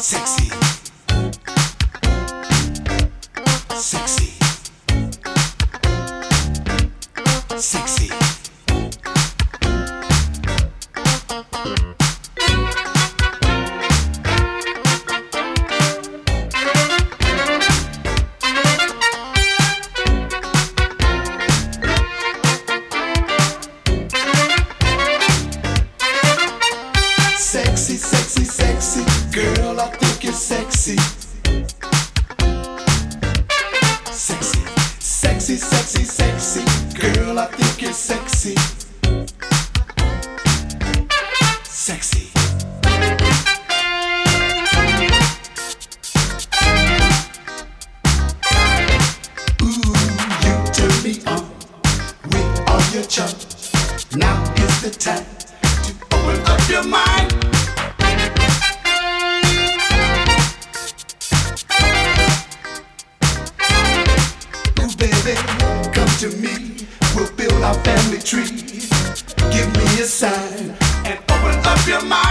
Sexy. Sexy. Sexy. Sexy. Girl, I think you're sexy. Sexy, sexy, sexy, sexy. Girl, I think you're sexy. Sexy. Ooh, you turn me on with all your charm. Now is the time to open up your mind. We'll build our family tree. Give me a sign and open up your mind.